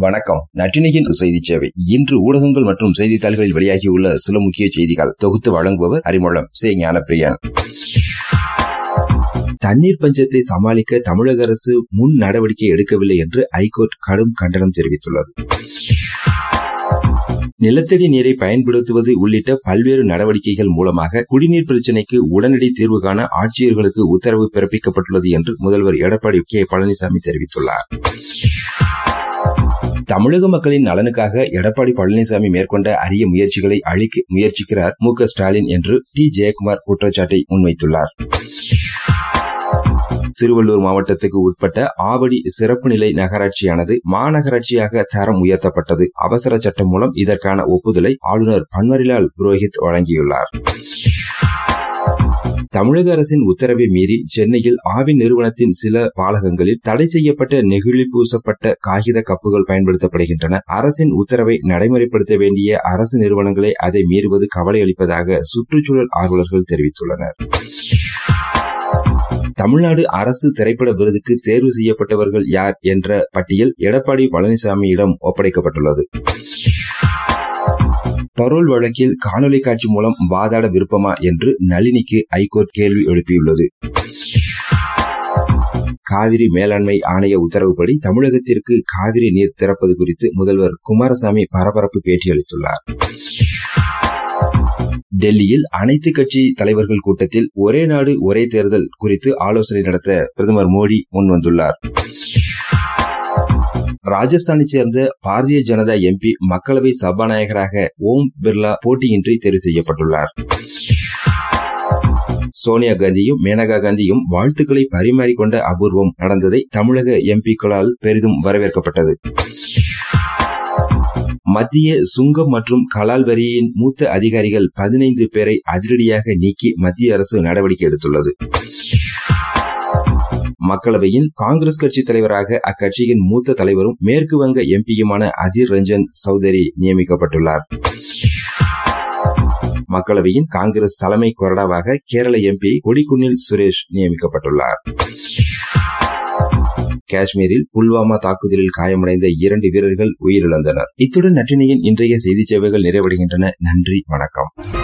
வணக்கம். நட்டினியின் செய்தி சேவை. இன்று ஊடகங்கள் மற்றும் செய்தித்தாள்களில் வெளியாகியுள்ள சில முக்கிய செய்திகள். தொகுத்து வழங்குபவர் அறிமுகம். சே. ஞானப்பிரியன். தண்ணீர் பஞ்சத்தை சமாளிக்க தமிழக அரசு முன் நடவடிக்கை எடுக்கவில்லை என்று ஐகோர்ட் கடும் கண்டனம் தெரிவித்துள்ளது. நிலத்தடி நீரை பயன்படுத்துவது உள்ளிட்ட பல்வேறு நடவடிக்கைகள் மூலமாக குடிநீர் பிரச்சினைக்கு உடனடி தீர்வு காண ஆட்சியர்களுக்கு உத்தரவு பிறப்பிக்கப்பட்டுள்ளது என்று முதல்வர் எடப்பாடி கே. பழனிசாமி தெரிவித்துள்ளார். தமிழக மக்களின் நலனுக்காக எடப்பாடி பழனிசாமி மேற்கொண்ட அரிய முயற்சிகளை அழிக்க முயற்சிக்கிறார் மு ஸ்டாலின் என்று டி. ஜெயக்குமார் குற்றச்சாட்டை முன்வைத்துள்ளார். திருவள்ளூர் மாவட்டத்துக்கு உட்பட்ட ஆவடி சிறப்பு நிலை நகராட்சியானது மாநகராட்சியாக தரம் உயர்த்தப்பட்டது. அவசர சட்டம் மூலம் இதற்கான ஒப்புதலை ஆளுநர் பன்வரிலால் புரோஹித் வழங்கியுள்ளார். தமிழக அரசின் உத்தரவை மீறி சென்னையில் ஆவின் நிறுவனத்தின் சில பாலகங்களில் தடை செய்யப்பட்ட நெகிழி பூசப்பட்ட காகித கப்புகள் பயன்படுத்தப்படுகின்றன. அரசின் உத்தரவை நடைமுறைப்படுத்த வேண்டிய அரசு நிறுவனங்களை அதை மீறுவது கவலை அளிப்பதாக சுற்றுச்சூழல் ஆர்வலர்கள் தெரிவித்துள்ளனர். தமிழ்நாடு அரசு திரைப்பட விருதுக்கு தேர்வு செய்யப்பட்டவர்கள் யார் என்ற பட்டியல் எடப்பாடி பழனிசாமியிடம் ஒப்படைக்கப்பட்டுள்ளது. பரோல் வழக்கில் காணொலி காட்சி மூலம் வாதாட விருப்பமா என்று நளினிக்கு ஐகோர்ட் கேள்வி எழுப்பியுள்ளது. காவிரி மேலாண்மை ஆணைய உத்தரவுப்படி தமிழகத்திற்கு காவிரி நீர் திறப்பது குறித்து முதல்வர் குமாரசாமி பரபரப்பு பேட்டியளித்துள்ளார். டெல்லியில் அனைத்து கட்சி தலைவர்கள் கூட்டத்தில் ஒரே நாடு ஒரே தேர்தல் குறித்து ஆலோசனை நடத்த பிரதமர் மோடி முன்வந்துள்ளார். ராஜஸ்தானை சேர்ந்த பாரதிய ஜனதா எம்பி மக்களவை சபாநாயகராக ஓம் பிர்லா போட்டியின்றி தேர்வு செய்யப்பட்டுள்ளார். சோனியா காந்தியும் மேனகா காந்தியும் வாழ்த்துக்களை பரிமாறிக்கொண்ட அபூர்வம் நடந்ததை தமிழக எம்பிக்களால் பெரிதும் வரவேற்கப்பட்டது. மத்திய சுங்கம் மற்றும் கலால் வரியின் மூத்த அதிகாரிகள் பதினைந்து பேரை அதிரடியாக நீக்கி மத்திய அரசு நடவடிக்கை எடுத்துள்ளது. மக்களவையில் காங்கிரஸ் கட்சி தலைவராக அக்கட்சியின் மூத்த தலைவரும் மேற்கு வங்க எம்பியுமான அதிர் ரஞ்சன் சௌதரி நியமிக்கப்பட்டுள்ளார். மக்களவையின் காங்கிரஸ் தலைமை கொறடாவாக கேரள எம்பி கொடிக்குன்னில் சுரேஷ் நியமிக்கப்பட்டுள்ளார். காஷ்மீரில் புல்வாமா தாக்குதலில் காயமடைந்த இரண்டு வீரர்கள் உயிரிழந்தனர். இத்துடன் நற்றினையின் இன்றைய செய்தி சேவைகள் நிறைவடைகின்றன. நன்றி வணக்கம்.